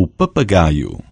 o papagaio.